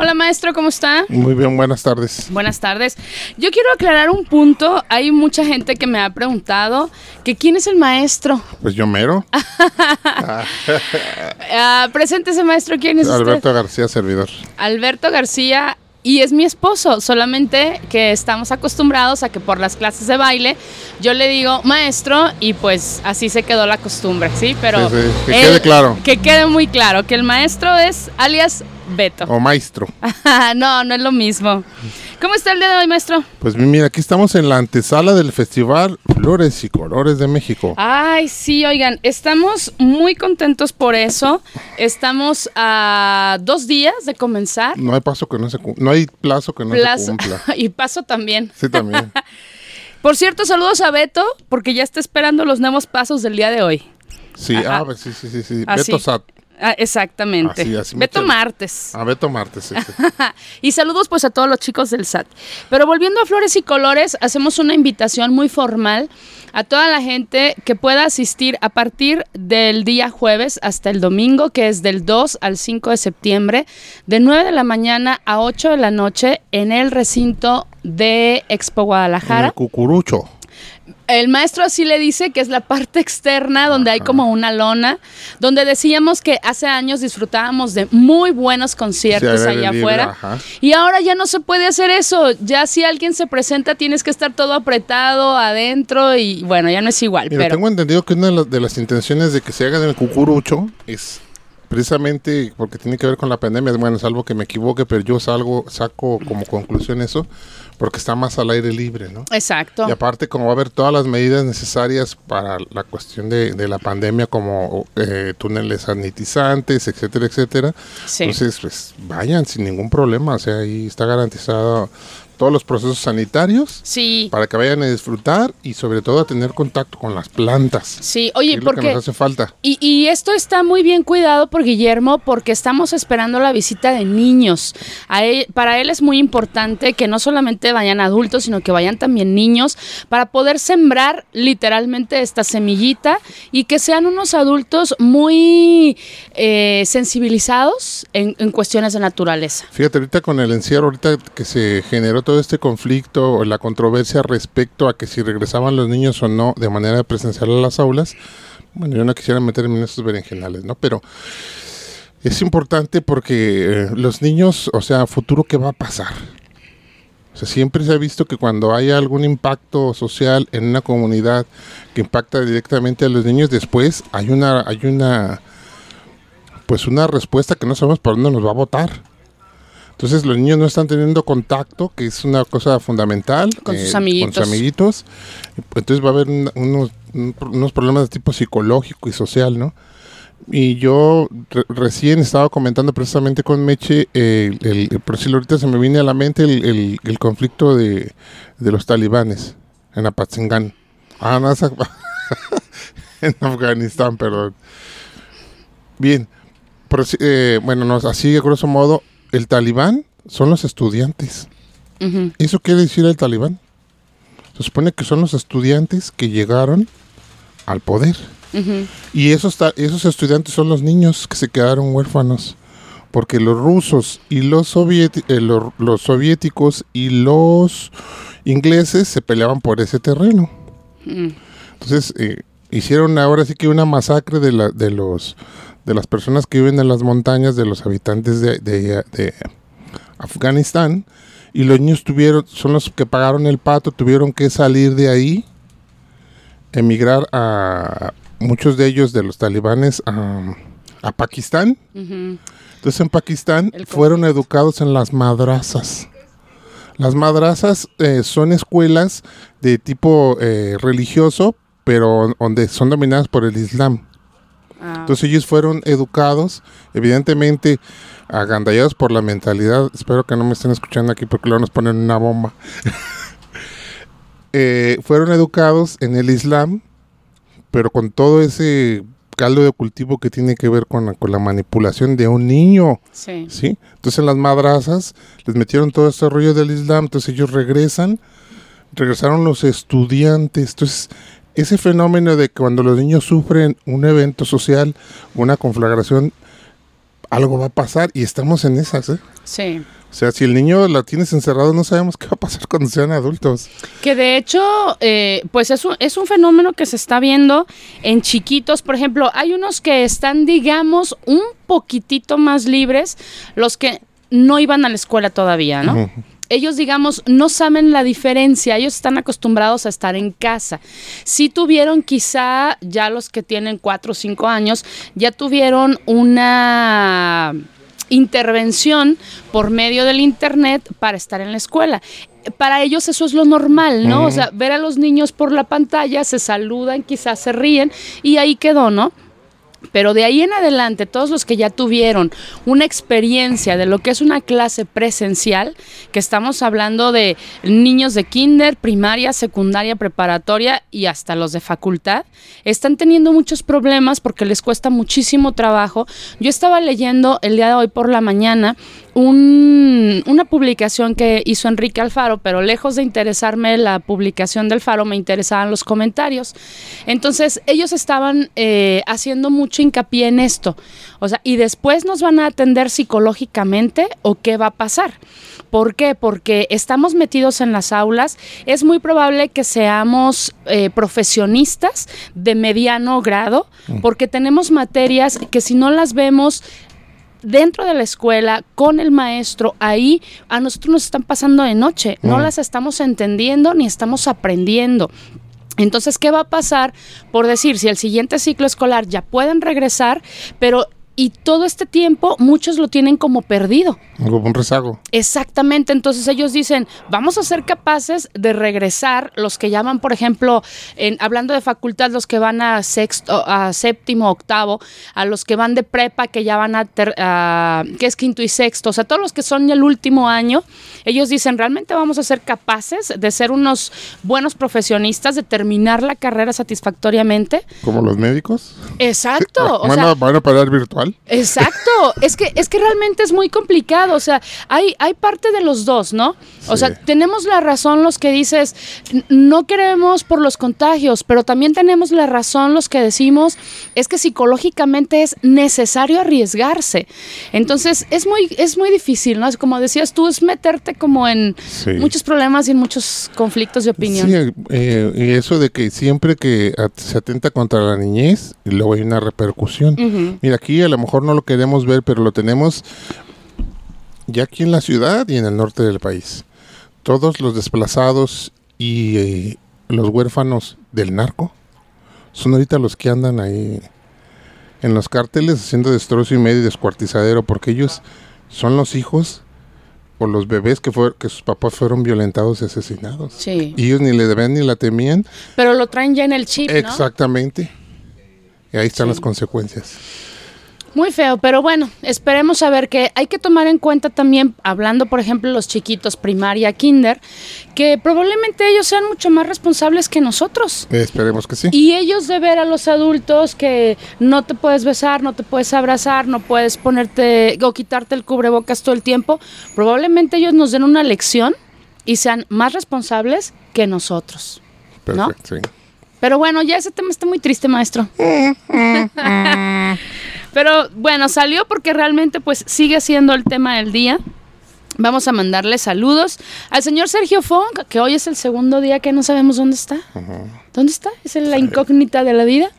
Hola maestro, ¿cómo está? Muy bien, buenas tardes. Buenas tardes. Yo quiero aclarar un punto. Hay mucha gente que me ha preguntado que quién es el maestro. Pues yo mero. Ah, preséntese maestro, ¿quién es Alberto usted? García, servidor. Alberto García y es mi esposo, solamente que estamos acostumbrados a que por las clases de baile yo le digo maestro y pues así se quedó la costumbre, ¿sí? Pero Sí, sí, que él- quede claro. Que quede muy claro que el maestro es alias Beto. O maestro. no, no es lo mismo. ¿Cómo está el día de hoy, maestro? Pues mira, aquí estamos en la antesala del Festival Flores y Colores de México. Ay, sí, oigan, estamos muy contentos por eso. Estamos a dos días de comenzar. No hay paso que no se no hay plazo que no Plazo- se cumpla. y paso también. Sí, también. Por cierto, saludos a Beto, porque ya está esperando los nuevos pasos del día de hoy. Sí, Ah, ah, pues sí, sí, sí, sí. así. Beto Sat. Ah, exactamente. Así, así me Beto. Martes. A Beto Martes. sí, sí. y saludos pues a todos los chicos del SAT. Pero volviendo a Flores y Colores, hacemos una invitación muy formal a toda la gente que pueda asistir a partir del día jueves hasta el domingo, que es del 2 al 5 de septiembre, de 9 de la mañana a 8 de la noche en el recinto de Expo En Guadalajara. el cucurucho. El maestro así le dice que es la parte externa donde hay como una lona, donde decíamos que hace años disfrutábamos de muy buenos conciertos Sí, allá afuera. ajá. Y ahora ya no se puede hacer eso. Ya si alguien se presenta tienes que estar todo apretado adentro y bueno, ya no es igual. Mira, pero tengo entendido que una de las, de las intenciones de que se haga en el cucurucho es precisamente porque tiene que ver con la pandemia. Bueno, salvo que me equivoque, pero yo salgo, saco como conclusión eso, porque está más al aire libre, ¿no? Exacto. Y aparte, como va a haber todas las medidas necesarias para la cuestión de, de la pandemia, como eh, túneles sanitizantes, etcétera, etcétera. Sí. Entonces, pues vayan sin ningún problema. O sea, ahí está garantizado todos los procesos sanitarios Sí. para que vayan a disfrutar y sobre todo a tener contacto con las plantas. Sí, oye, es lo que porque nos hace falta. Y, y esto está muy bien cuidado por Guillermo porque estamos esperando la visita de niños. A él- para él es muy importante que no solamente vayan adultos, sino que vayan también niños para poder sembrar literalmente esta semillita y que sean unos adultos muy eh, sensibilizados en, en cuestiones de naturaleza. Fíjate, ahorita con el encierro, ahorita que se generó todo este conflicto o la controversia respecto a que si regresaban los niños o no de manera presencial a las aulas, bueno, yo no quisiera meterme en esos berenjenales, ¿no? Pero es importante porque eh, los niños, o sea, futuro, ¿qué va a pasar? O sea, siempre se ha visto que cuando hay algún impacto social en una comunidad que impacta directamente a los niños, después hay una, hay una, pues una respuesta que no sabemos por dónde nos va a votar. Entonces los niños no están teniendo contacto, que es una cosa fundamental. Con sus Con amiguitos. sus amiguitos. Entonces va a haber un- unos, un- unos problemas de tipo psicológico y social, ¿no? Y yo re- recién estaba comentando precisamente con Meche, eh, el, el- por decirlo ahorita se me viene a la mente el, el- el conflicto de, de los talibanes en Apatzingán. Ah, no, en Afganistán, perdón. Bien, si- eh, bueno, nos, así a grosso modo, el talibán son los estudiantes. ¿Eso quiere decir el talibán? Se supone que son los estudiantes que llegaron al poder. Y esos, esos estudiantes son los niños que se quedaron huérfanos. Porque los rusos y los, eh, los soviéticos y los ingleses se peleaban por ese terreno. Entonces eh, hicieron ahora sí que una masacre de, la, de, los, de las personas que viven en las montañas, de los habitantes de, de- de Afganistán. Y los niños tuvieron, son los que pagaron el pato, tuvieron que salir de ahí, emigrar a muchos de ellos, de los talibanes, a, a Pakistán. Entonces en Pakistán El fueron educados en las madrazas. Las madrazas eh, son escuelas de tipo eh, religioso, pero donde son dominadas por el Islam. Ah, Entonces ellos fueron educados, evidentemente agandallados por la mentalidad. Espero que no me estén escuchando aquí porque luego nos ponen una bomba. Eh, fueron educados en el Islam, pero con todo ese caldo de cultivo que tiene que ver con la, con la manipulación de un niño. Sí. ¿sí? Entonces en las madrazas les metieron todo este rollo del Islam, entonces ellos regresan, regresaron los estudiantes, entonces ese fenómeno de que cuando los niños sufren un evento social, una conflagración, algo va a pasar y estamos en esas, ¿eh? Sí. O sea, si el niño la tienes encerrado, no sabemos qué va a pasar cuando sean adultos. Que de hecho, eh, pues es un, es un fenómeno que se está viendo en chiquitos. Por ejemplo, hay unos que están, digamos, un poquitito más libres, los que no iban a la escuela todavía, ¿no? Ellos, digamos, no saben la diferencia, ellos están acostumbrados a estar en casa. Si tuvieron quizá, ya los que tienen cuatro o cinco años, ya tuvieron una intervención por medio del internet para estar en la escuela. Para ellos eso es lo normal, ¿no? O sea, ver a los niños por la pantalla, se saludan, quizás se ríen y ahí quedó, ¿no? Pero de ahí en adelante, todos los que ya tuvieron una experiencia de lo que es una clase presencial, que estamos hablando de niños de kinder, primaria, secundaria, preparatoria y hasta los de facultad, están teniendo muchos problemas porque les cuesta muchísimo trabajo. Yo estaba leyendo el día de hoy por la mañana un- una publicación que hizo Enrique Alfaro, pero lejos de interesarme la publicación del Faro, me interesaban los comentarios. Entonces, ellos estaban eh, haciendo mucho hincapié en esto. O sea, y después nos van a atender psicológicamente o qué va a pasar. ¿Por qué? Porque estamos metidos en las aulas. Es muy probable que seamos eh, profesionistas de mediano grado, porque tenemos materias que si no las vemos dentro de la escuela, con el maestro, ahí a nosotros nos están pasando de noche, no Mm. las estamos entendiendo ni estamos aprendiendo. Entonces, ¿qué va a pasar? Por decir, si el siguiente ciclo escolar ya pueden regresar, pero y todo este tiempo muchos lo tienen como perdido. Como un rezago. Exactamente, entonces ellos dicen, vamos a ser capaces de regresar los que llaman, por ejemplo, en, hablando de facultad, los que van a sexto, a séptimo, octavo, a los que van de prepa, que ya van a, ter- a- que es quinto y sexto, o sea, todos los que son el último año, ellos dicen, realmente vamos a ser capaces de ser unos buenos profesionistas, de terminar la carrera satisfactoriamente. Como los médicos. Exacto, o ¿Van, sea, a, ¿Van a parar virtual? Exacto, es que es que realmente es muy complicado, o sea, hay hay parte de los dos, ¿no? O Sí. sea, tenemos la razón los que dices "N- no queremos por los contagios, pero también tenemos la razón los que decimos es que psicológicamente es necesario arriesgarse. Entonces, es muy es muy difícil, ¿no? Es como decías tú, es meterte como en Sí. muchos problemas y en muchos conflictos de opinión. Sí, eh, y eso de que siempre que se atenta contra la niñez, luego hay una repercusión. Mira, aquí a lo mejor no lo queremos ver, pero lo tenemos ya aquí en la ciudad y en el norte del país. Todos los desplazados y eh, los huérfanos del narco son ahorita los que andan ahí en los cárteles haciendo destrozo y medio y descuartizadero porque ellos son los hijos o los bebés que, fue, que sus papás fueron violentados y asesinados. Sí. Y ellos ni le debían ni la temían. Pero lo traen ya en el chip, ¿no? Exactamente. Y ahí están Sí. las consecuencias. Muy feo, pero bueno, esperemos a ver que hay que tomar en cuenta también, hablando por ejemplo los chiquitos primaria, kinder, que probablemente ellos sean mucho más responsables que nosotros. Esperemos que sí. Y ellos de ver a los adultos que no te puedes besar, no te puedes abrazar, no puedes ponerte o quitarte el cubrebocas todo el tiempo, probablemente ellos nos den una lección y sean más responsables que nosotros. ¿no? Perfecto, sí. Pero bueno, ya ese tema está muy triste, maestro. Pero bueno, salió porque realmente pues sigue siendo el tema del día. Vamos a mandarle saludos al señor Sergio Fong, que hoy es el segundo día que no sabemos dónde está. ¿Dónde está? Es la incógnita de la vida.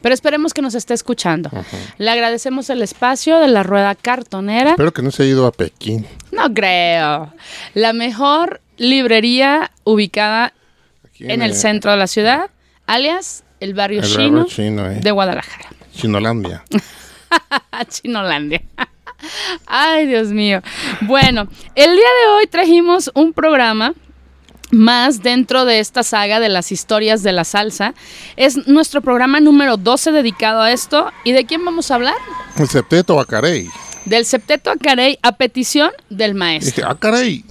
Pero esperemos que nos esté escuchando. Le agradecemos el espacio de la rueda cartonera. Espero que no se haya ido a Pekín. No creo. La mejor librería ubicada en el centro de la ciudad, alias el barrio el chino chino, eh. de Guadalajara. Chinolandia. Chinolandia. Ay, Dios mío. Bueno, el día de hoy trajimos un programa más dentro de esta saga de las historias de la salsa. Es nuestro programa número 12 dedicado a esto. ¿Y de quién vamos a hablar? El septeto Bacarey. del septeto Acarey a petición del maestro. Dije, ah, caray.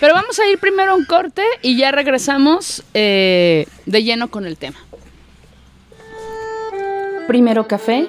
Pero vamos a ir primero a un corte y ya regresamos eh, de lleno con el tema. Primero café,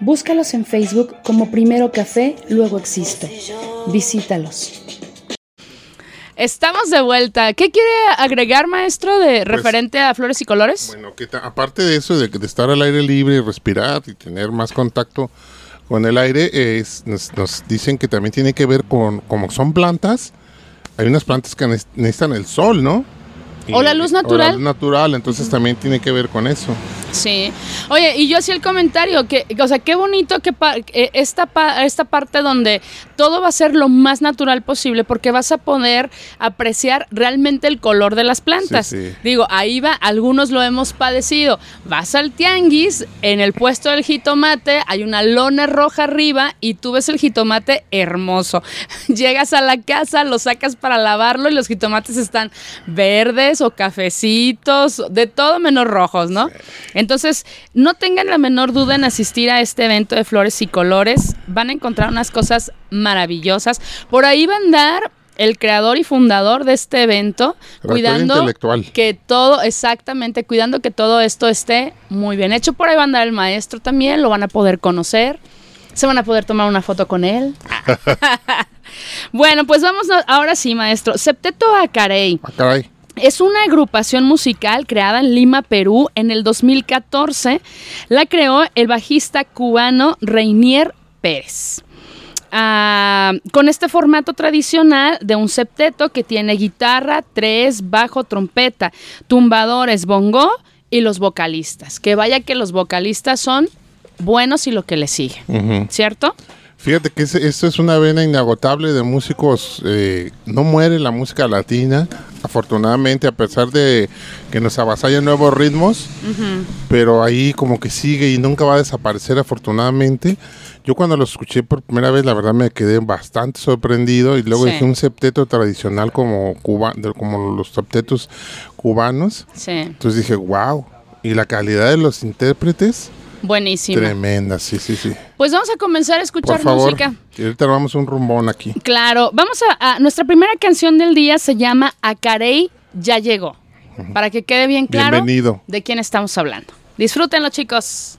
Búscalos en Facebook como Primero Café, luego Existo. Visítalos. Estamos de vuelta. ¿Qué quiere agregar, maestro, de referente a flores y colores? Bueno, que aparte de eso, de, de estar al aire libre y respirar y tener más contacto con el aire, es- nos, nos dicen que también tiene que ver con, como son plantas, hay unas plantas que ne- necesitan el sol, ¿no? O la luz O la natural. luz natural, entonces también tiene que ver con eso. Sí. Oye, y yo hacía el comentario que, o sea, qué bonito que pa- eh, esta, pa- esta parte donde todo va a ser lo más natural posible porque vas a poder apreciar realmente el color de las plantas. Sí, sí. Digo, ahí va, algunos lo hemos padecido. Vas al tianguis, en el puesto del jitomate hay una lona roja arriba y tú ves el jitomate hermoso. Llegas a la casa, lo sacas para lavarlo y los jitomates están verdes o cafecitos, de todo menos rojos, ¿no? Entonces, no tengan la menor duda en asistir a este evento de flores y colores. Van a encontrar unas cosas maravillosas. Por ahí va a andar el creador y fundador de este evento, cuidando que todo, exactamente, cuidando que todo esto esté muy bien hecho. Por ahí va a andar el maestro también, lo van a poder conocer. Se van a poder tomar una foto con él. bueno, pues vamos a- ahora sí, maestro. Septeto Acarey. Ah, caray. Es una agrupación musical creada en Lima, Perú, en el 2014. La creó el bajista cubano Reinier Pérez. Ah, con este formato tradicional de un septeto que tiene guitarra, tres, bajo, trompeta, tumbadores, bongo y los vocalistas. Que vaya que los vocalistas son buenos y lo que le sigue. ¿cierto? Fíjate que esto es una vena inagotable de músicos. eh, no muere la música latina, afortunadamente, a pesar de que nos avasallan nuevos ritmos, pero ahí como que sigue y nunca va a desaparecer, afortunadamente. Yo cuando lo escuché por primera vez, la verdad me quedé bastante sorprendido y luego Sí. dije un septeto tradicional como, cuba, como los septetos cubanos. Sí, Entonces dije, wow. Y la calidad de los intérpretes, buenísimo. tremenda, sí, sí, sí. Pues vamos a comenzar a Por escuchar favor, música. y ahorita vamos un rumbón aquí. Claro, vamos a, a- nuestra primera canción del día se llama Acarey ya llegó. Para que quede bien claro Bienvenido. de quién estamos hablando. Disfrútenlo, chicos.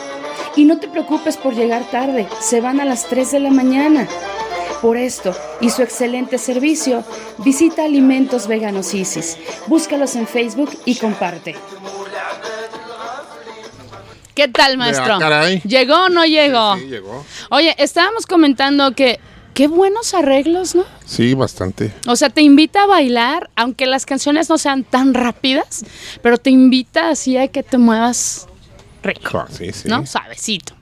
Y no te preocupes por llegar tarde, se van a las 3 de la mañana. Por esto y su excelente servicio, visita Alimentos Veganos Isis. Búscalos en Facebook y comparte. ¿Qué tal, maestro? Ah, caray. ¿Llegó o no llegó? Sí, llegó. Oye, estábamos comentando que qué buenos arreglos, ¿no? Sí, bastante. O sea, te invita a bailar, aunque las canciones no sean tan rápidas, pero te invita así a que te muevas rico, sí, sí. ¿no? Suavecito.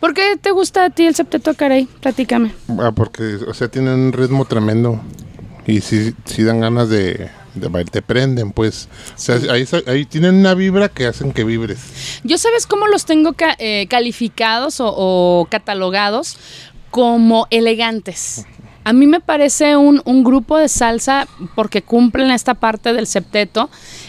¿Por qué te gusta a ti el septeto caray? Platícame. Ah, porque, o sea, tienen un ritmo tremendo. Y sí, sí dan ganas de, de bailar. Te prenden, pues. O sea, ahí, ahí tienen una vibra que hacen que vibres. Yo sabes cómo los tengo ca- eh, calificados o, o catalogados como elegantes. A mí me parece un, un grupo de salsa porque cumplen esta parte del septeto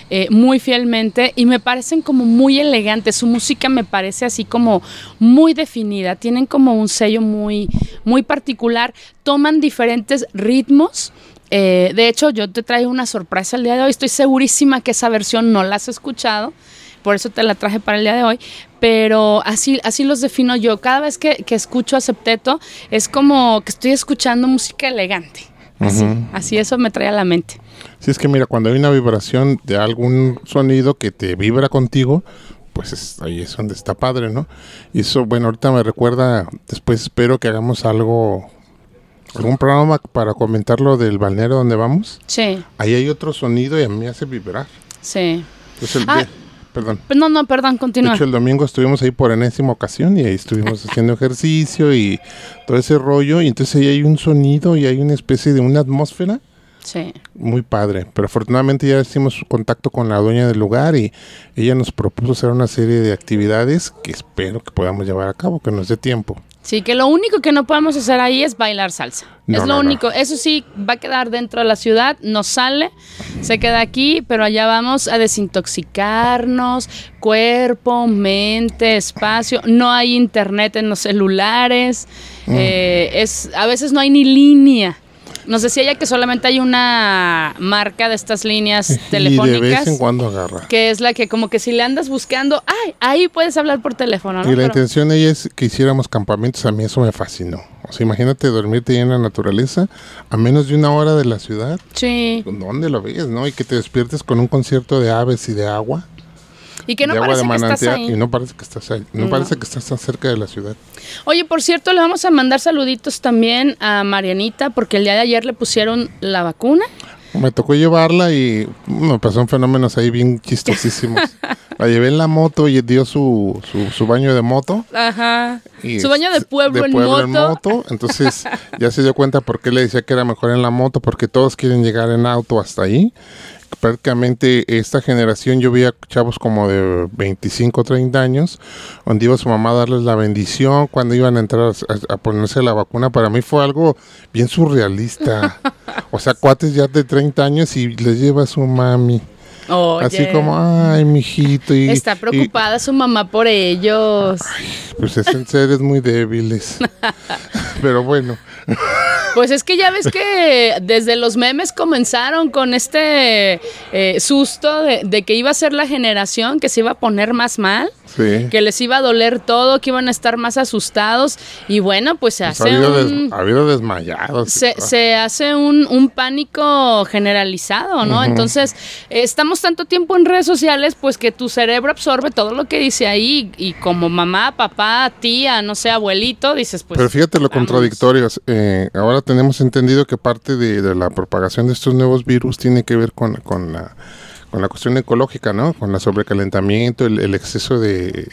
eh, muy fielmente y me parecen como muy elegantes. Su música me parece así como muy definida. Tienen como un sello muy, muy particular. Toman diferentes ritmos. Eh, de hecho, yo te traigo una sorpresa el día de hoy. Estoy segurísima que esa versión no la has escuchado por eso te la traje para el día de hoy, pero así, así los defino yo. Cada vez que, que escucho a Septeto es como que estoy escuchando música elegante. Así, así eso me trae a la mente. Si es que mira, cuando hay una vibración de algún sonido que te vibra contigo, pues es- ahí es donde está padre, ¿no? Y eso, bueno, ahorita me recuerda, después espero que hagamos algo, algún programa para comentar lo del balneario donde vamos. Sí, Ahí hay otro sonido y a mí me hace vibrar. sí. Entonces, el Ah. de- perdón. No, no, perdón, De continúa. hecho, el domingo estuvimos ahí por enésima ocasión y ahí estuvimos haciendo ejercicio y todo ese rollo. Y entonces ahí hay un sonido y hay una especie de una atmósfera Sí. muy padre. Pero afortunadamente ya hicimos contacto con la dueña del lugar y ella nos propuso hacer una serie de actividades que espero que podamos llevar a cabo, que nos dé tiempo. Sí, que lo único que no podemos hacer ahí es bailar salsa. No, es lo no, no. único. Eso sí, va a quedar dentro de la ciudad, no sale, se queda aquí, pero allá vamos a desintoxicarnos, cuerpo, mente, espacio. No hay internet en los celulares. Mm. eh, es, a veces no hay ni línea. Nos decía ella que solamente hay una marca de estas líneas Y de telefónicas. vez en cuando agarra. Que es la que como que si le andas buscando, ay, ahí puedes hablar por teléfono, ¿no? Y la Pero- intención de ella es que hiciéramos campamentos, a mí eso me fascinó. O sea, imagínate dormirte ahí en la naturaleza a menos de una hora de la ciudad. sí. ¿Dónde lo ves, no? Y que te despiertes con un concierto de aves y de agua. Y que no de parece de que estás ahí. Y no parece que estás ahí. No, No. parece que estás tan cerca de la ciudad. Oye, por cierto, le vamos a mandar saluditos también a Marianita porque el día de ayer le pusieron la vacuna. Me tocó llevarla y me pasaron fenómenos ahí bien chistosísimos. la llevé en la moto y dio su, su, su baño de moto. Ajá. Y Su baño de este, pueblo, en, moto. moto. Entonces ya se dio cuenta por qué le decía que era mejor en la moto, porque todos quieren llegar en auto hasta ahí. Prácticamente esta generación, yo veía chavos como de 25, 30 años, donde iba su mamá a darles la bendición cuando iban a entrar a, a ponerse la vacuna. Para mí fue algo bien surrealista. o sea, cuates ya de 30 años y les lleva a su mami. Oye, Así como, ay, mijito. Y, Está y, preocupada su mamá por ellos. pues es en seres muy débiles. Pero bueno. Pues es que ya ves que desde los memes comenzaron con este eh, susto de, de que iba a ser la generación que se iba a poner más mal, Sí. que les iba a doler todo, que iban a estar más asustados. Y bueno, pues se Pues ha, hace habido des- un... ha habido desmayados. se, se hace un, un pánico generalizado, ¿no? Entonces, estamos tanto tiempo en redes sociales, pues que tu cerebro absorbe todo lo que dice ahí y como mamá, papá, tía, no sé, abuelito, dices, pues... Pero fíjate lo contradictorio. eh, ahora tenemos entendido que parte de, de la propagación de estos nuevos virus tiene que ver con, con la con la cuestión ecológica, ¿no? Con el sobrecalentamiento, el, el exceso de,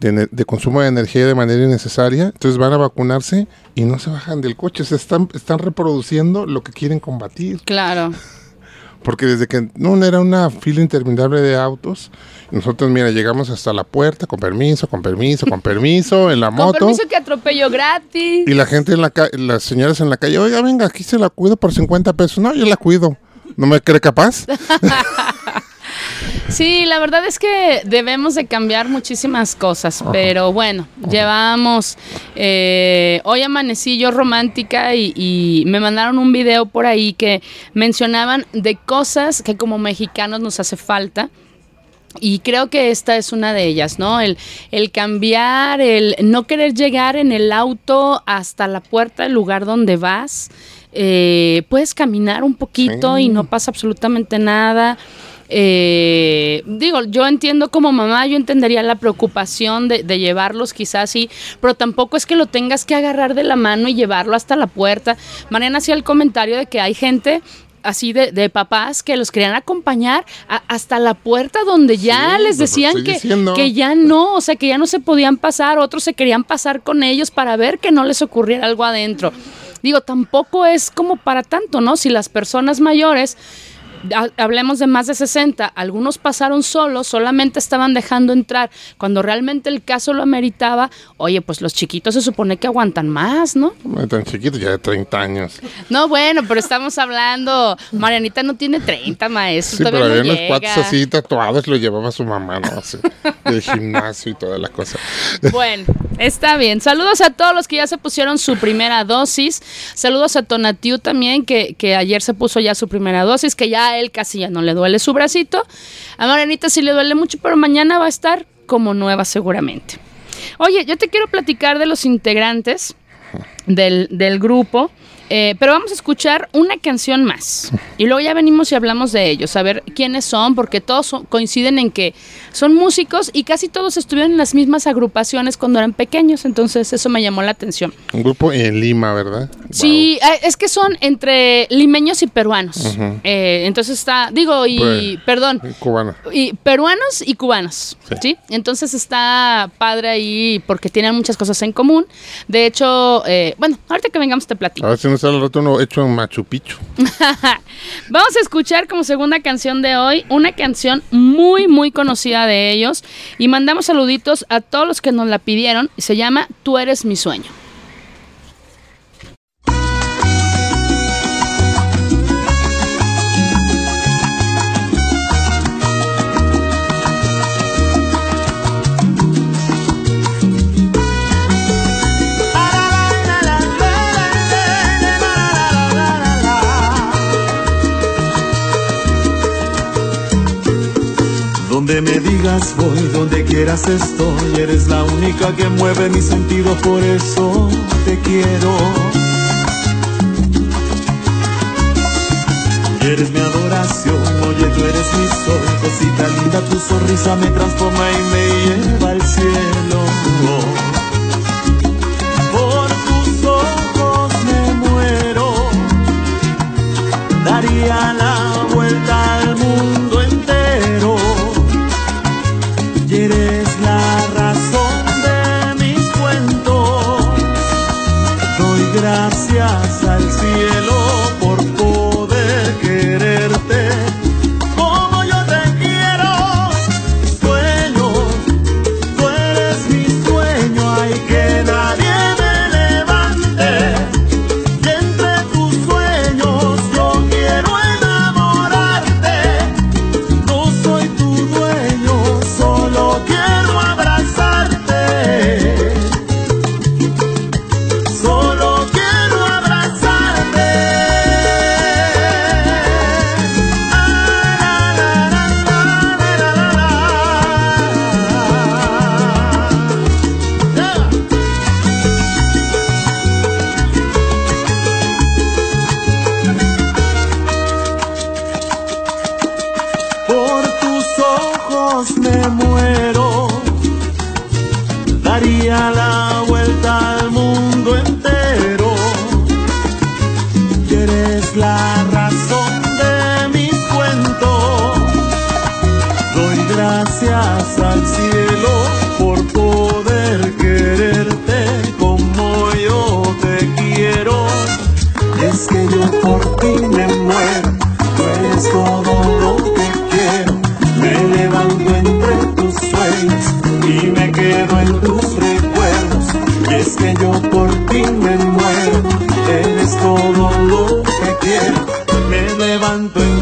de, de consumo de energía de manera innecesaria. Entonces van a vacunarse y no se bajan del coche. Se están, están reproduciendo lo que quieren combatir. Claro. porque desde que no era una fila interminable de autos, nosotros, mira, llegamos hasta la puerta con permiso, con permiso, con permiso, en la Con moto. permiso que atropello gratis. Y la gente en la calle, las señoras en la calle, oiga, venga, aquí se la cuido por 50 pesos. No, yo la cuido. ¿No me cree capaz? Sí, la verdad es que debemos de cambiar muchísimas cosas, pero bueno, llevamos, eh, hoy amanecí yo romántica y, y me mandaron un video por ahí que mencionaban de cosas que como mexicanos nos hace falta. Y creo que esta es una de ellas, ¿no? El, el cambiar, el no querer llegar en el auto hasta la puerta del lugar donde vas. Eh, puedes caminar un poquito Sí. y no pasa absolutamente nada. Eh, digo, yo entiendo como mamá, yo entendería la preocupación de, de llevarlos quizás sí, pero tampoco es que lo tengas que agarrar de la mano y llevarlo hasta la puerta. Mariana hacía el comentario de que hay gente así de, de papás que los querían acompañar a- hasta la puerta donde ya Sí, les pues decían que, diciendo. que ya no, o sea, que ya no se podían pasar, otros se querían pasar con ellos para ver que no les ocurriera algo adentro. Digo, tampoco es como para tanto, ¿no? Si las personas mayores hablemos de más de 60, algunos pasaron solos, solamente estaban dejando entrar, cuando realmente el caso lo ameritaba, oye, pues los chiquitos se supone que aguantan más, ¿no? No tan chiquito, ya de 30 años. No, bueno, pero estamos hablando, Marianita no tiene 30, maestro, Sí, pero había no unos cuates así tatuados, lo llevaba su mamá, ¿no? Así, del gimnasio y toda la cosa. Bueno, está bien. Saludos a todos los que ya se pusieron su primera dosis. Saludos a Tonatiu también, que, que ayer se puso ya su primera dosis, que ya él casi ya no le duele su bracito. A Marianita sí le duele mucho, pero mañana va a estar como nueva seguramente. Oye, yo te quiero platicar de los integrantes del, del grupo. Eh, pero vamos a escuchar una canción más. Y luego ya venimos y hablamos de ellos, a ver quiénes son, porque todos son- coinciden en que son músicos y casi todos estuvieron en las mismas agrupaciones cuando eran pequeños. Entonces eso me llamó la atención. Un grupo en Lima, ¿verdad? Sí, eh, es que son entre limeños y peruanos. Eh, entonces está, digo, y Pues, perdón, Wow. Cubano. y peruanos y cubanos, Sí. sí. Entonces está padre ahí porque tienen muchas cosas en común. De hecho, eh, bueno, ahorita que vengamos te platico. A ver si no sale al rato uno hecho en Machu Picchu. Vamos a escuchar como segunda canción de hoy una canción muy, muy conocida de ellos y mandamos saluditos a todos los que nos la pidieron. y Se llama Tú eres mi sueño. Donde me digas voy, donde quieras estoy, eres la única que mueve mis sentidos, por eso te quiero. Eres mi adoración, oye tú eres mi sol, cosita linda, tu sonrisa me transforma y me lleva al cielo.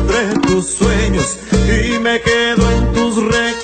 Entre tus sueños y me quedo en tus recuerdos.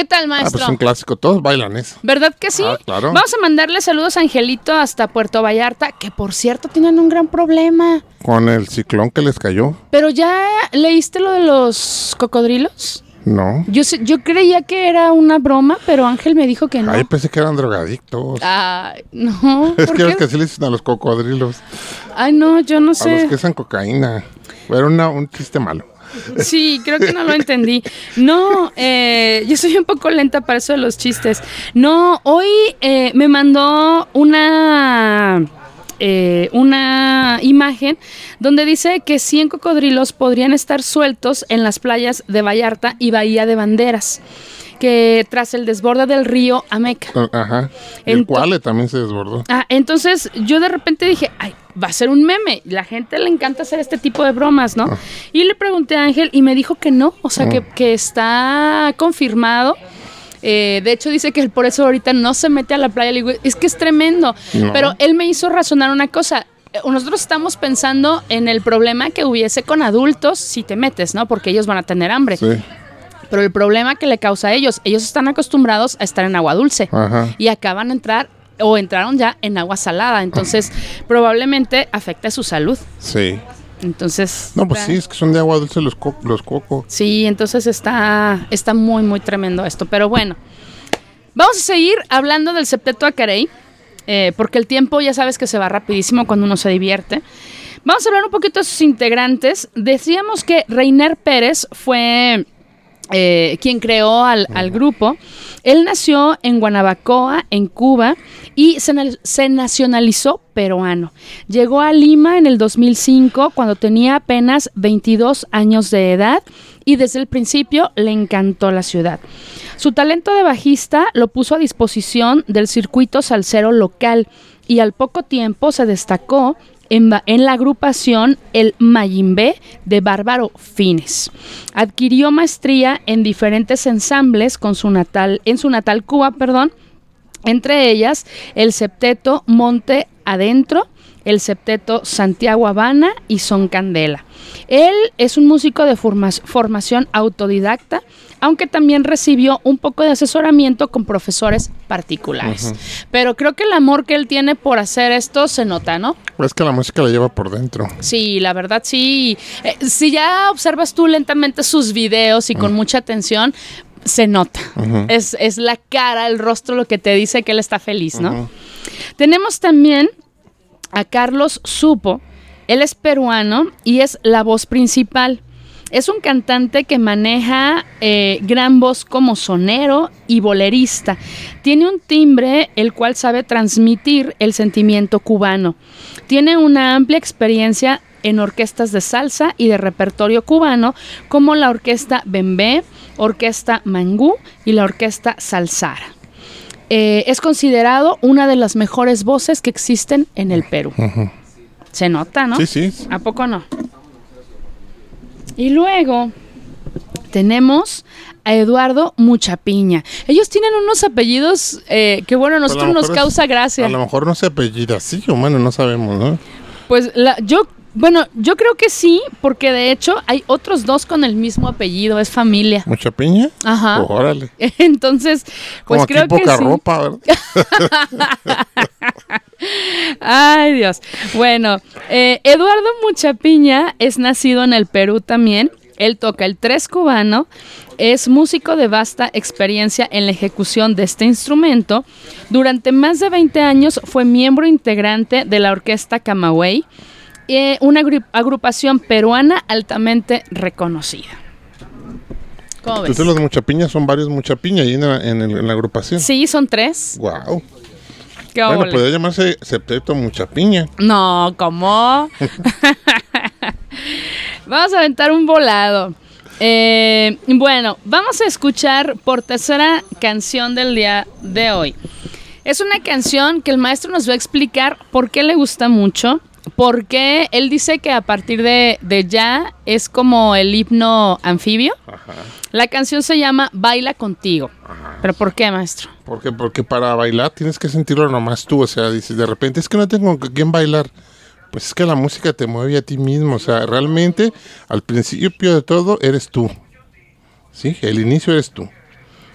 ¿Qué tal, Ah, maestro? pues un clásico, todos bailan eso. ¿Verdad que sí? Ah, claro. Vamos a mandarle saludos a Angelito hasta Puerto Vallarta, que por cierto tienen un gran problema. Con el ciclón que les cayó, Pero ya leíste lo de los cocodrilos? no. Yo sé- yo creía que era una broma, pero Ángel me dijo que no. Ay, pensé que eran drogadictos. Ay, no. es ¿por que ves que así le dicen a los cocodrilos, Ay, no, yo no a los sé. que usan cocaína. Era una- un chiste malo. Sí, creo que no lo entendí. No, eh, yo soy un poco lenta para eso de los chistes. No, hoy eh, me mandó una eh, una imagen donde dice que 100 cocodrilos podrían estar sueltos en las playas de Vallarta y Bahía de Banderas, que tras el desborde del río Ameca. Ajá. Y el cual también se desbordó. Ah, entonces yo de repente dije, ay, va a ser un meme. La gente le encanta hacer este tipo de bromas, ¿no? Y le pregunté a Ángel y me dijo que no, o sea, que, que está confirmado. Eh, de hecho, dice que él por eso ahorita no se mete a la playa. Le digo, es que es tremendo. No. Pero él me hizo razonar una cosa. Eh, Nosotros estamos pensando en el problema que hubiese con adultos si te metes, ¿no? Porque ellos van a tener hambre. Sí. Pero el problema que le causa a ellos, ellos están acostumbrados a estar en agua dulce Ajá. y acaban de entrar o entraron ya en agua salada, entonces probablemente afecte su salud. Sí. Entonces, No, pues está- sí, es que son de agua dulce los, co- los cocos. Sí, entonces está está muy muy tremendo esto, pero bueno. Vamos a seguir hablando del septeto acarey, eh, porque el tiempo ya sabes que se va rapidísimo cuando uno se divierte. Vamos a hablar un poquito de sus integrantes. Decíamos que Reiner Pérez fue eh, quien creó al, al grupo Él nació en Guanabacoa, en Cuba, y se, se nacionalizó peruano. Llegó a Lima en el 2005 cuando tenía apenas 22 años de edad y desde el principio le encantó la ciudad. Su talento de bajista lo puso a disposición del circuito salsero local y al poco tiempo se destacó en, la agrupación El Mayimbe de Bárbaro Fines. Adquirió maestría en diferentes ensambles en su natal Cuba, perdón, entre ellas el septeto Monte Adentro, el septeto Santiago Habana y Son Candela. Él es un músico de forma- formación autodidacta, aunque también recibió un poco de asesoramiento con profesores particulares. Pero creo que el amor que él tiene por hacer esto se nota, ¿no? Es que la música la lleva por dentro. Sí, la verdad sí. Eh, si ya observas tú lentamente sus videos y con mucha atención, se nota. es, es la cara, el rostro lo que te dice que él está feliz, ¿no? Tenemos también a Carlos Supo. Él es peruano y es la voz principal. Es un cantante que maneja eh, gran voz como sonero y bolerista. Tiene un timbre el cual sabe transmitir el sentimiento cubano. Tiene una amplia experiencia en orquestas de salsa y de repertorio cubano como la Orquesta Bembé, Orquesta Mangú y la Orquesta Salsara. Eh, es considerado una de las mejores voces que existen en el Perú. Se nota, ¿no? Sí, sí. ¿A poco no? Y luego tenemos a Eduardo Muchapiña. Ellos tienen unos apellidos eh, que, bueno, a Pues a nosotros nos es- causa gracia. A lo mejor no se apellida así, o bueno, no sabemos, ¿no? Pues la, yo, bueno, yo creo que sí, porque de hecho hay otros dos con el mismo apellido, es familia. ¿Mucha piña? Ajá. Órale. Entonces, pues Como creo aquí que poca sí. ropa, ¿verdad? Ay, Dios. Bueno, eh, Eduardo Muchapiña es nacido en el Perú también. Él toca el tres cubano, es músico de vasta experiencia en la ejecución de este instrumento. Durante más de 20 años fue miembro integrante de la orquesta Camagüey, eh, una agru- agrupación peruana altamente reconocida. ¿Cómo ves? Entonces los muchapiñas son varios muchapiña ahí en la, en el- en la agrupación. Sí, son tres. Wow. ¿Qué Bueno, podría llamarse septeto muchapiña. No, ¿cómo? vamos a aventar un volado. Eh, bueno, vamos a escuchar por tercera canción del día de hoy. Es una canción que el maestro nos va a explicar por qué le gusta mucho. Porque él dice que a partir de, de ya es como el himno anfibio. La canción se llama Baila contigo. ¿Pero por qué, maestro? ¿Por qué? Porque para bailar tienes que sentirlo nomás tú. O sea, dices de repente, es que no tengo con quién bailar. Pues es que la música te mueve a ti mismo. O sea, realmente al principio de todo eres tú. ¿Sí? El inicio eres tú.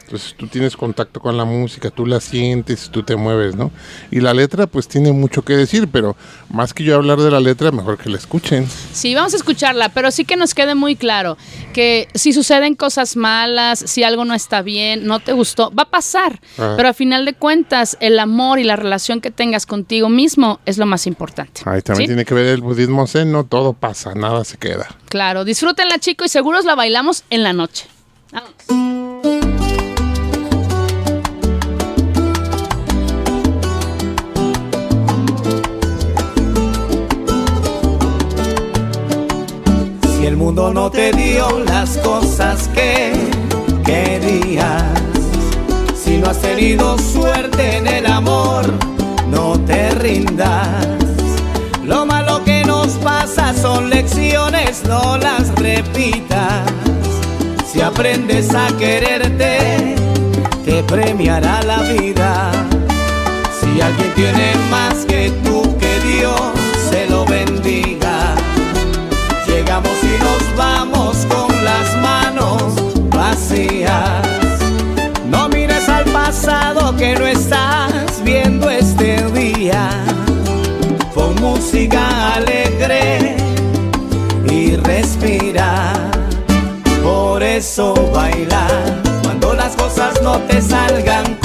Entonces tú tienes contacto con la música, tú la sientes, tú te mueves, ¿no? Y la letra pues tiene mucho que decir, pero más que yo hablar de la letra, mejor que la escuchen. Sí, vamos a escucharla, pero sí que nos quede muy claro que si suceden cosas malas, si algo no está bien, no te gustó, va a pasar. Pero a final de cuentas, el amor y la relación que tengas contigo mismo es lo más importante. Ahí también ¿Sí? tiene que ver el budismo zen, no todo pasa, nada se queda. Claro, disfrútenla, chicos, y seguros la bailamos en la noche. Vámonos. No te dio las cosas que querías, si no has tenido suerte en el amor, no te rindas. Lo malo que nos pasa son lecciones, no las repitas. Si aprendes a quererte, te premiará la vida. Si alguien tiene más que tú, eso baila cuando las cosas no te salgan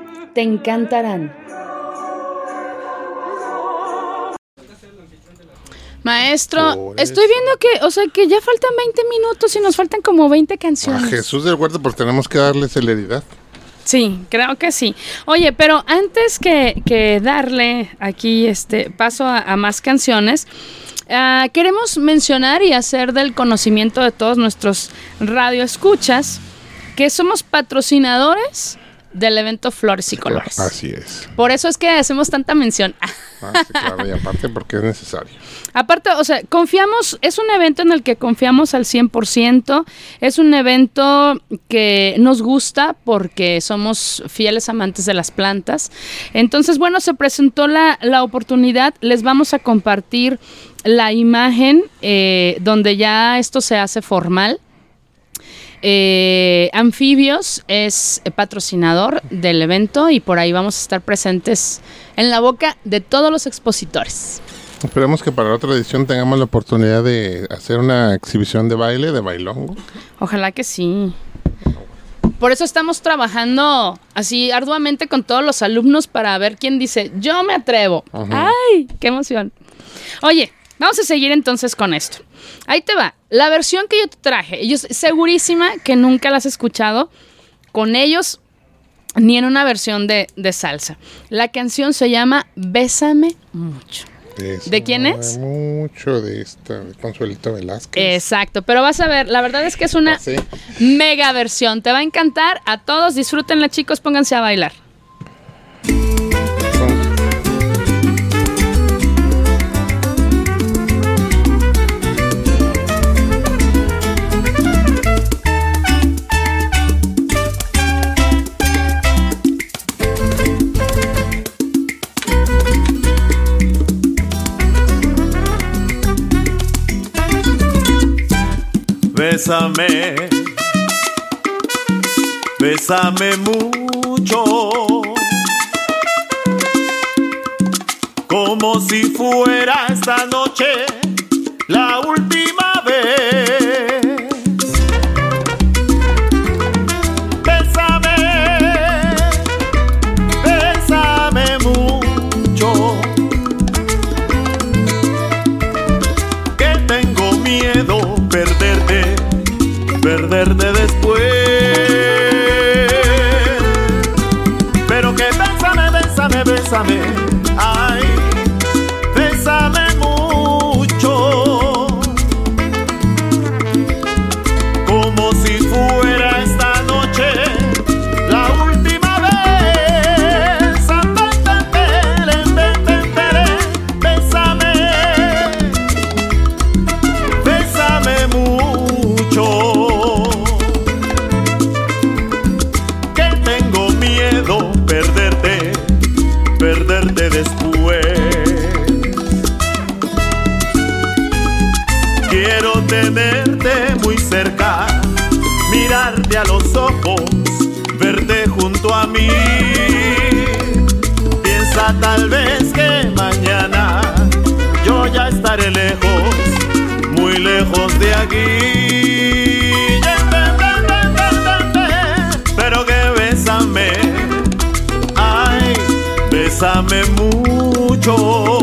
Te encantarán. Maestro, Por estoy eso. viendo que, o sea, que ya faltan 20 minutos y nos faltan como 20 A canciones. Jesús del Huerto, pues tenemos que darle celeridad. Sí, creo que sí. Oye, pero antes que, que darle aquí este paso a, a más canciones, ah, queremos mencionar y hacer del conocimiento de todos nuestros radioescuchas que somos patrocinadores del evento Flores y Colores. Así es. Por eso es que hacemos tanta mención. Ah, sí, claro, y aparte porque es necesario. Aparte, o sea, confiamos, es un evento en el que confiamos al 100%, es un evento que nos gusta porque somos fieles amantes de las plantas. Entonces, bueno, se presentó la, la oportunidad, les vamos a compartir la imagen eh, donde ya esto se hace formal. Eh, Anfibios es patrocinador del evento y por ahí vamos a estar presentes en la boca de todos los expositores. Esperemos que para la otra edición tengamos la oportunidad de hacer una exhibición de baile, de bailongo. Ojalá que sí. Por eso estamos trabajando así arduamente con todos los alumnos para ver quién dice, yo me atrevo. Ajá. ¡Ay! ¡Qué emoción! Oye, vamos a seguir entonces con esto. Ahí te va. La versión que yo te traje, yo segurísima que nunca la has escuchado con ellos ni en una versión de, de salsa. La canción se llama Bésame mucho. ¿De quién es? Mucho de esta, de Consuelito Velázquez. Exacto, pero vas a ver, la verdad es que es una Sí. mega versión. Te va a encantar. A todos, disfrútenla, chicos, pónganse a bailar. Bésame, bésame mucho, como si fuera esta noche perderte después. Quiero tenerte muy cerca, mirarte a los ojos, verte junto a mí. Piensa tal vez que mañana yo ya estaré lejos, muy lejos de aquí. Bésame mucho.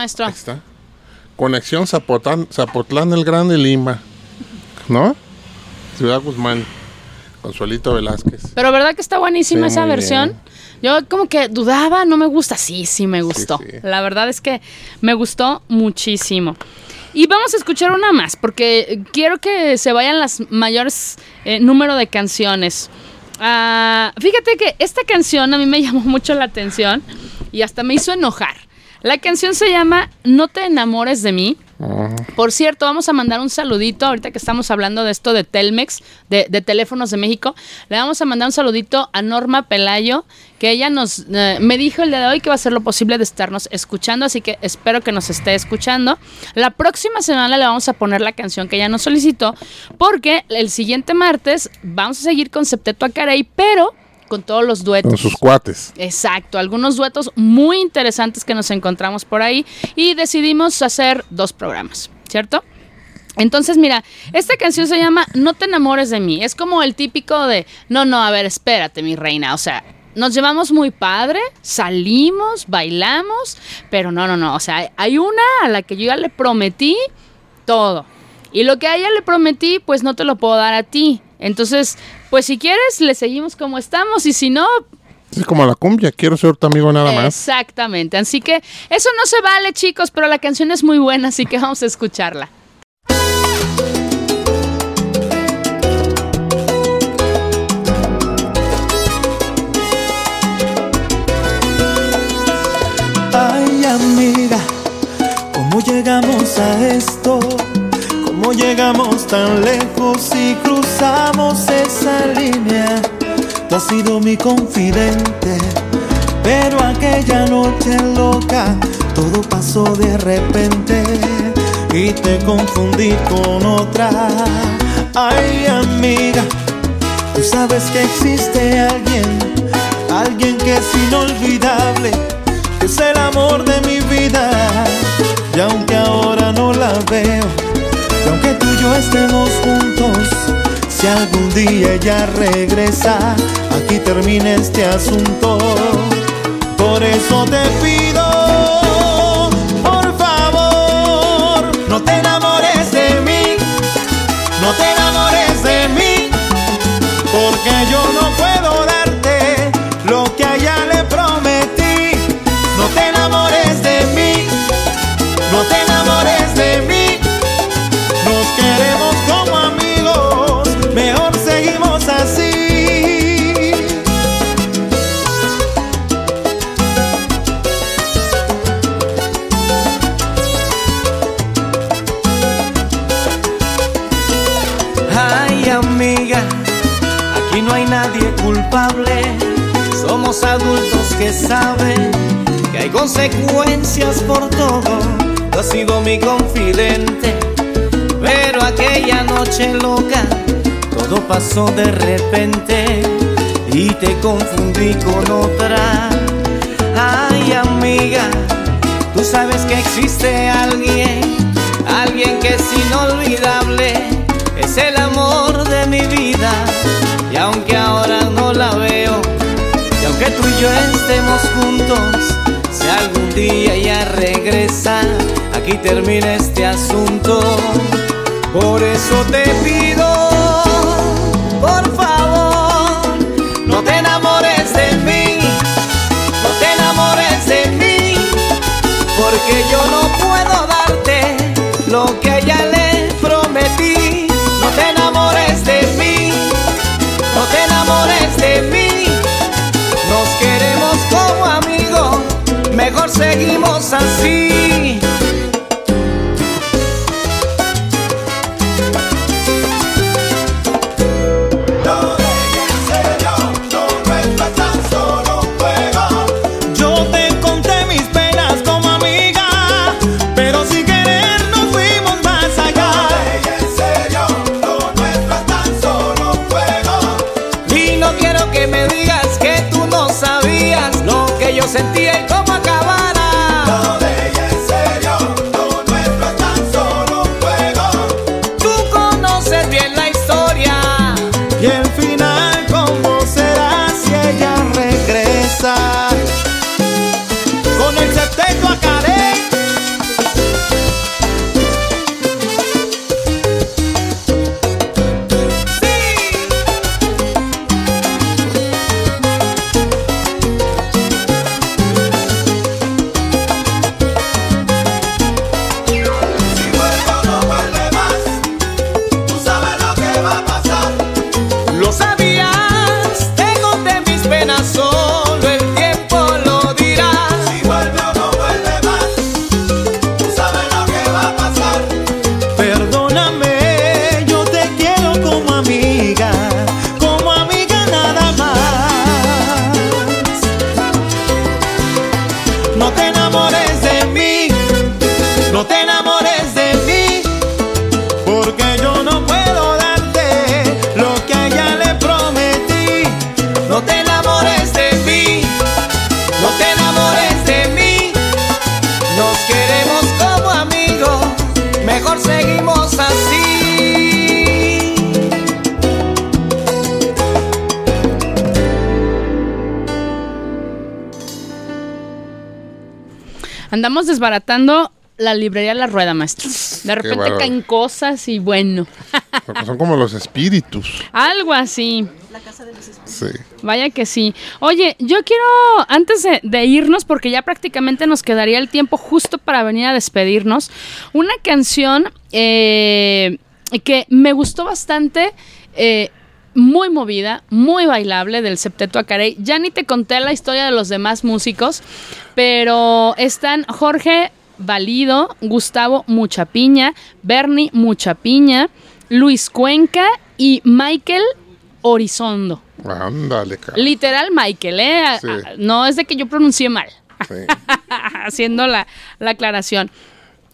Maestro? Ahí está. Conexión Zapotlán, Zapotlán el Grande Lima. ¿No? Ciudad Guzmán. Consuelito Velázquez. Pero ¿verdad que está buenísima Sí, esa versión? Yo como que dudaba, no me gusta. Sí, sí me gustó. sí. La verdad es que me gustó muchísimo. Y vamos a escuchar una más, porque quiero que se vayan las mayores eh, número de canciones. Ah, fíjate que esta canción a mí me llamó mucho la atención y hasta me hizo enojar. La canción se llama No te enamores de mí. Por cierto, vamos a mandar un saludito ahorita que estamos hablando de esto de Telmex, de, de teléfonos de México. Le vamos a mandar un saludito a Norma Pelayo, que ella nos eh, me dijo el día de hoy que va a hacer lo posible de estarnos escuchando, así que espero que nos esté escuchando. La próxima semana le vamos a poner la canción que ella nos solicitó, porque el siguiente martes vamos a seguir con Septeto Acarey, pero con todos los duetos. Con sus cuates. Exacto, algunos duetos muy interesantes que nos encontramos por ahí y decidimos hacer dos programas, ¿cierto? Entonces, mira, esta canción se llama No te enamores de mí. Es como el típico de, no, no, a ver, espérate, mi reina. O sea, nos llevamos muy padre, salimos, bailamos, pero no, no, no. O sea, hay una a la que yo ya le prometí todo. Y lo que a ella le prometí, pues no te lo puedo dar a ti. Entonces, pues si quieres, le seguimos como estamos y si no, Es como la cumbia, quiero ser tu amigo nada más. Exactamente. Así que eso no se vale, chicos, pero la canción es muy buena, así que vamos a escucharla. Ay, amiga, ¿cómo llegamos a esto? ¿Cómo llegamos tan lejos y cruzamos esa línea? Tú has sido mi confidente, pero aquella noche loca todo pasó de repente y te confundí con otra. Ay, amiga, tú sabes que existe alguien, alguien que es inolvidable que es el amor de mi vida. Y aunque ahora no la veo, tú y yo estemos juntos, si algún día ella regresa, aquí termina este asunto. Por eso te pido, por favor, no te enamores de mí, no te que saben que hay consecuencias por todo. Tú has sido mi confidente, pero aquella noche loca todo pasó de repente y te confundí con otra. Ay, amiga, tú sabes que existe alguien, alguien que es inolvidable, es el amor de mi vida. Y aunque ahora y yo estemos juntos, si algún día ella regresa, aquí termina este asunto. Por eso te pido, por favor, no te enamores de mí, no te enamores de mí, porque yo no puedo darte lo que seguimos así. Andamos desbaratando la librería La Rueda, maestro. De repente caen cosas y bueno, Porque son como los espíritus. algo así. Sí. Vaya que sí. Oye, yo quiero, antes de, de irnos, porque ya prácticamente nos quedaría el tiempo justo para venir a despedirnos, una canción eh, que me gustó bastante. eh, muy movida, muy bailable del Septeto Acarey. Ya ni te conté la historia de los demás músicos, pero están Jorge Valido, Gustavo Muchapiña, Bernie Muchapiña, Luis Cuenca y Michael Horizondo. Ándale, cara. Literal Michael, ¿eh? Sí. No es de que yo pronuncie mal, Sí. haciendo la, la aclaración.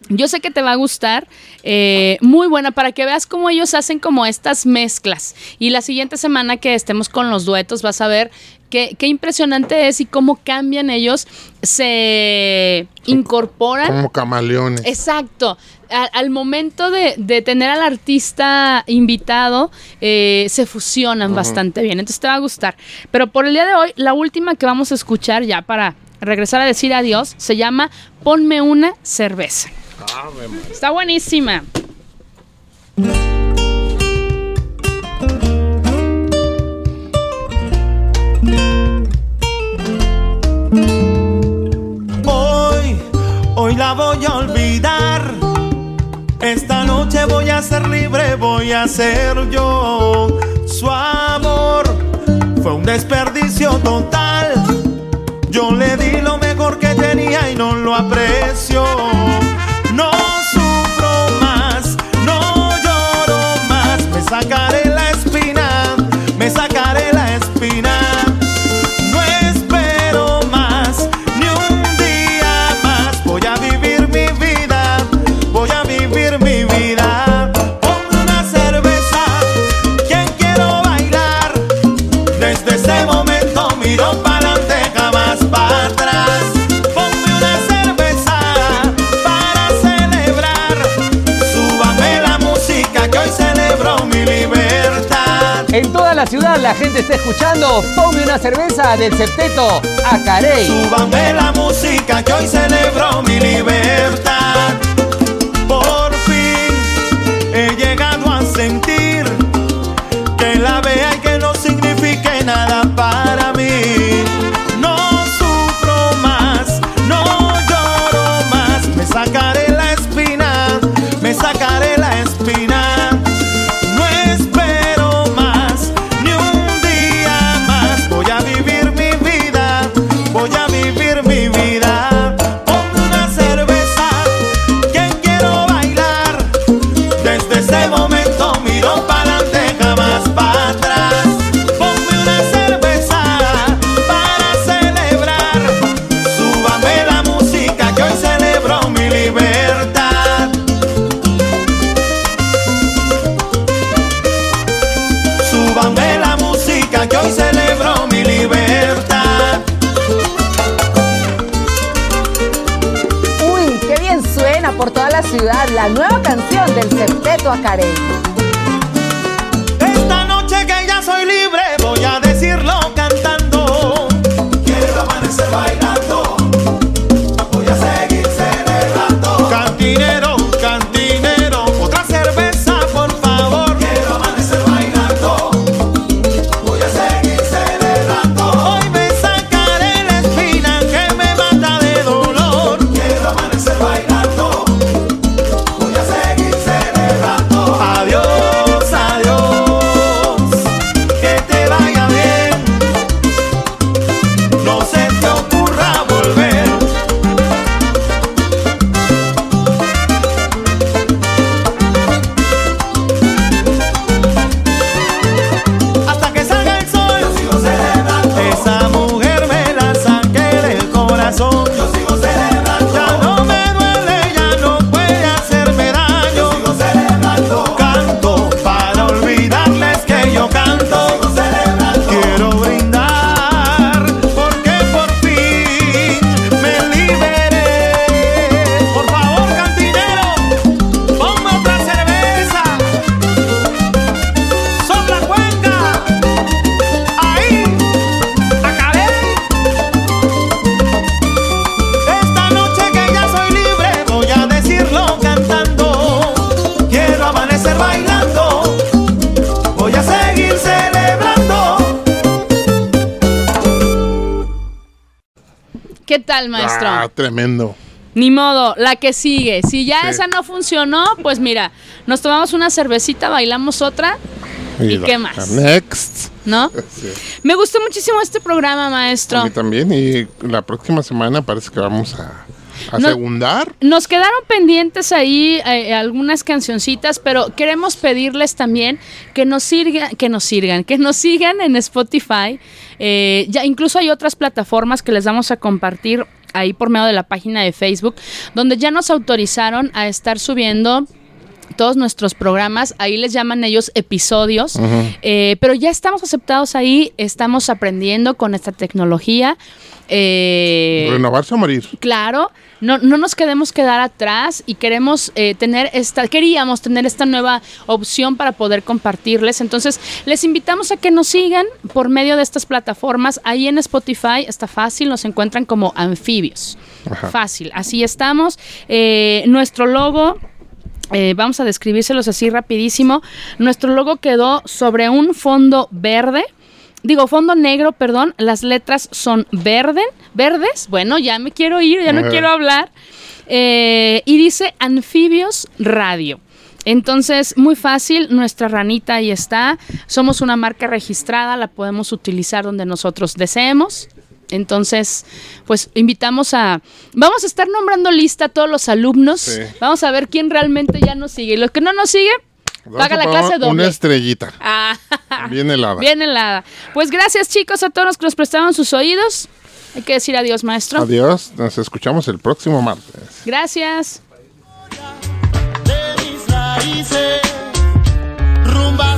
Yo sé que te va a gustar, eh, muy buena para que veas cómo ellos hacen como estas mezclas. Y la siguiente semana que estemos con los duetos vas a ver qué, qué impresionante es y cómo cambian ellos, se incorporan. Como camaleones. Exacto. Al momento de, de tener al artista invitado, eh, se fusionan bastante bien. Entonces te va a gustar. Pero por el día de hoy, la última que vamos a escuchar ya para regresar a decir adiós, se llama Ponme una cerveza. Está buenísima. Hoy, hoy la voy a olvidar. Esta noche voy a ser libre, voy a ser yo. Su amor fue un desperdicio total. Yo le di lo mejor que tenía y no lo aprecio. La ciudad la gente está escuchando Ponme una cerveza del septeto a Carey. Súbame la música que hoy celebro mi libertad. Por toda la ciudad la nueva canción del Septeto Acarey. Esta noche que ya soy libre, voy a decirlo cantando. Quiero amanecer bailando. Voy a seguir Ah, tremendo. Ni modo, la que sigue. Si ya Sí. esa no funcionó, pues mira, nos tomamos una cervecita, bailamos otra, ¿Y la- qué más? Next. ¿no? Sí. Me gustó muchísimo este programa, A maestro. mí también. Y la próxima semana parece que vamos a, a No- segundar. Nos quedaron pendientes ahí eh, algunas cancioncitas, pero queremos pedirles también que nos sigan, que nos sigan, que nos sigan en Spotify. Eh, ya incluso hay otras plataformas que les vamos a compartir ahí por medio de la página de Facebook, donde ya nos autorizaron a estar subiendo todos nuestros programas, ahí les llaman ellos episodios, eh, pero ya estamos aceptados ahí, estamos aprendiendo con esta tecnología. eh, Renovarse o morir. Claro, no, no nos queremos quedar atrás y queremos eh, tener esta, queríamos tener esta nueva opción para poder compartirles. Entonces, les invitamos a que nos sigan por medio de estas plataformas. Ahí en Spotify está fácil, nos encuentran como anfibios. Ajá. Fácil, así estamos. Eh, nuestro logo. Eh, vamos a describírselos así rapidísimo. Nuestro logo quedó sobre un fondo verde. Digo, fondo negro, perdón. Las letras son verden, verdes. Bueno, ya me quiero ir, ya no quiero hablar. Eh, y dice Anfibios Radio. Entonces, muy fácil, nuestra ranita ahí está. Somos una marca registrada, la podemos utilizar donde nosotros deseemos. Entonces, pues invitamos a... Vamos a estar nombrando lista a todos los alumnos. Sí. Vamos a ver quién realmente ya nos sigue. Y los que no nos sigue, Vamos paga la clase Una doble. estrellita. Ah, Bien helada. bien helada. Pues gracias chicos a todos los que nos prestaron sus oídos. Hay que decir adiós, maestro. Adiós. Nos escuchamos el próximo martes. Gracias. de mis raíces. Rumba,